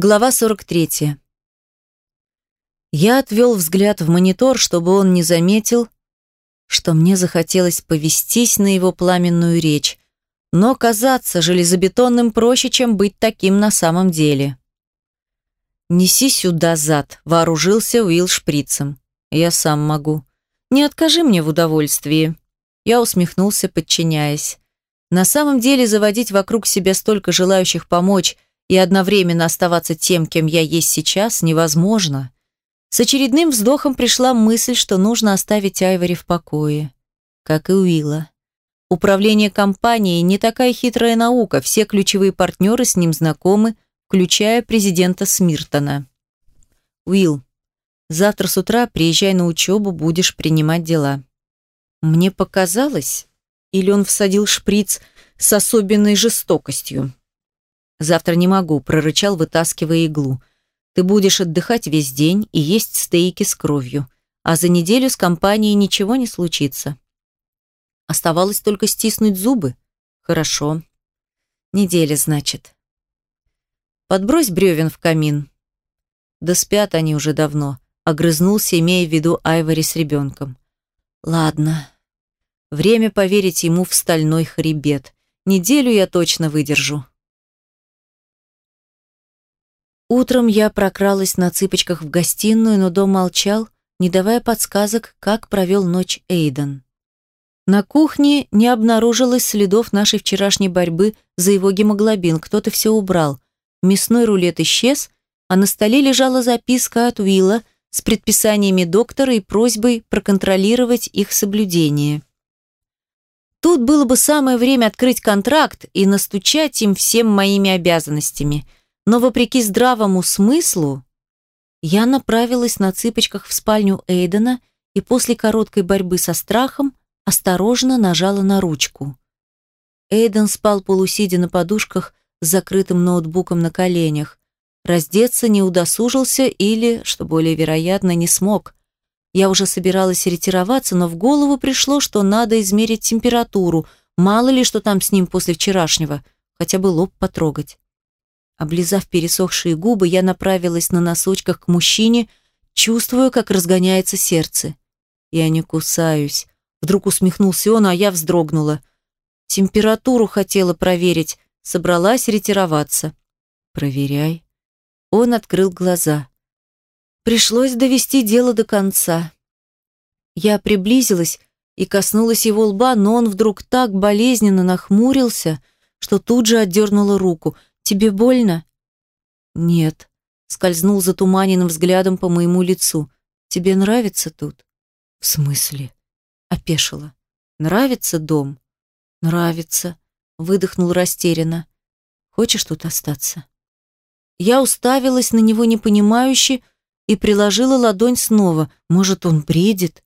Глава 43. Я отвел взгляд в монитор, чтобы он не заметил, что мне захотелось повестись на его пламенную речь, но казаться железобетонным проще, чем быть таким на самом деле. «Неси сюда зад», — вооружился Уилл шприцем. «Я сам могу. Не откажи мне в удовольствии». Я усмехнулся, подчиняясь. На самом деле заводить вокруг себя столько желающих помочь — и одновременно оставаться тем, кем я есть сейчас, невозможно. С очередным вздохом пришла мысль, что нужно оставить Айвори в покое. Как и Уилла. Управление компанией не такая хитрая наука, все ключевые партнеры с ним знакомы, включая президента Смиртона. Уилл, завтра с утра приезжай на учебу, будешь принимать дела. Мне показалось, или он всадил шприц с особенной жестокостью. «Завтра не могу», – прорычал, вытаскивая иглу. «Ты будешь отдыхать весь день и есть стейки с кровью, а за неделю с компанией ничего не случится». Оставалось только стиснуть зубы. «Хорошо. Неделя, значит». «Подбрось бревен в камин». «Да спят они уже давно», – огрызнулся, имея в виду Айвори с ребенком. «Ладно. Время поверить ему в стальной хребет. Неделю я точно выдержу». Утром я прокралась на цыпочках в гостиную, но дом молчал, не давая подсказок, как провел ночь Эйден. На кухне не обнаружилось следов нашей вчерашней борьбы за его гемоглобин, кто-то все убрал. Мясной рулет исчез, а на столе лежала записка от Уилла с предписаниями доктора и просьбой проконтролировать их соблюдение. Тут было бы самое время открыть контракт и настучать им всем моими обязанностями – но вопреки здравому смыслу, я направилась на цыпочках в спальню Эйдена и после короткой борьбы со страхом осторожно нажала на ручку. Эйден спал полусидя на подушках с закрытым ноутбуком на коленях. Раздеться не удосужился или, что более вероятно, не смог. Я уже собиралась ретироваться, но в голову пришло, что надо измерить температуру, мало ли что там с ним после вчерашнего, хотя бы лоб потрогать. Облизав пересохшие губы, я направилась на носочках к мужчине, чувствуя, как разгоняется сердце. Я не кусаюсь. Вдруг усмехнулся он, а я вздрогнула. Температуру хотела проверить, собралась ретироваться. Проверяй. Он открыл глаза. Пришлось довести дело до конца. Я приблизилась и коснулась его лба, но он вдруг так болезненно нахмурился, что тут же отдернула руку – Тебе больно? Нет. Скользнул затуманенным взглядом по моему лицу. Тебе нравится тут? В смысле? Опешила. Нравится дом? Нравится. Выдохнул растерянно. Хочешь тут остаться? Я уставилась на него непонимающе и приложила ладонь снова. Может, он бредит?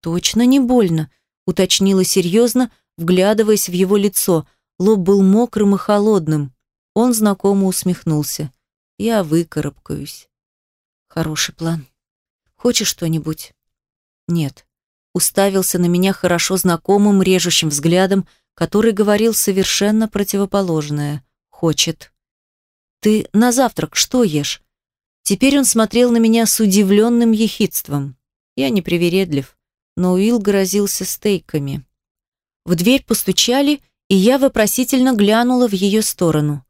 Точно не больно, уточнила серьезно, вглядываясь в его лицо. Лоб был мокрым и холодным. Он знакомо усмехнулся. Я выкарабкаюсь. Хороший план. Хочешь что-нибудь? Нет. Уставился на меня хорошо знакомым режущим взглядом, который говорил совершенно противоположное. Хочет. Ты на завтрак что ешь? Теперь он смотрел на меня с удивленным ехидством. Я не привередлив, но Уилл грозился стейками. В дверь постучали, и я вопросительно глянула в ее сторону.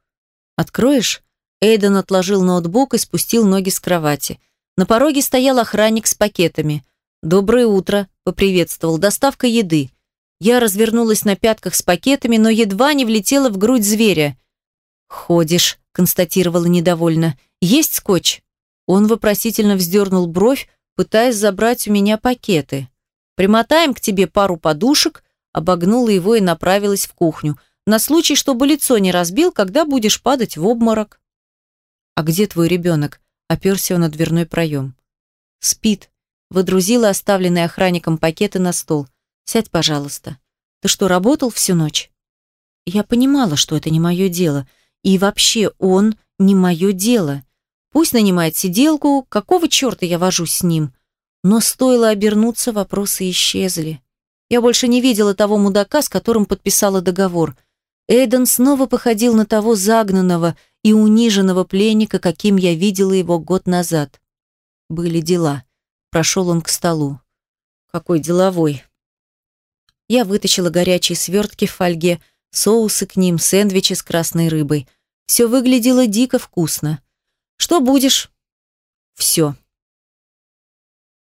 «Откроешь?» Эйден отложил ноутбук и спустил ноги с кровати. На пороге стоял охранник с пакетами. «Доброе утро», — поприветствовал. «Доставка еды». Я развернулась на пятках с пакетами, но едва не влетела в грудь зверя. «Ходишь», — констатировала недовольно. «Есть скотч?» Он вопросительно вздернул бровь, пытаясь забрать у меня пакеты. «Примотаем к тебе пару подушек», обогнула его и направилась в кухню на случай, чтобы лицо не разбил, когда будешь падать в обморок. «А где твой ребенок?» – оперся он на дверной проем. «Спит», – выдрузила оставленные охранником пакеты на стол. «Сядь, пожалуйста. Ты что, работал всю ночь?» Я понимала, что это не мое дело. И вообще он не мое дело. Пусть нанимает сиделку, какого черта я вожусь с ним. Но стоило обернуться, вопросы исчезли. Я больше не видела того мудака, с которым подписала договор – Эйден снова походил на того загнанного и униженного пленника, каким я видела его год назад. Были дела. Прошел он к столу. Какой деловой. Я вытащила горячие свертки в фольге, соусы к ним, сэндвичи с красной рыбой. Все выглядело дико вкусно. «Что будешь?» «Все»,